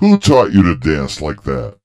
Who taught you to dance like that?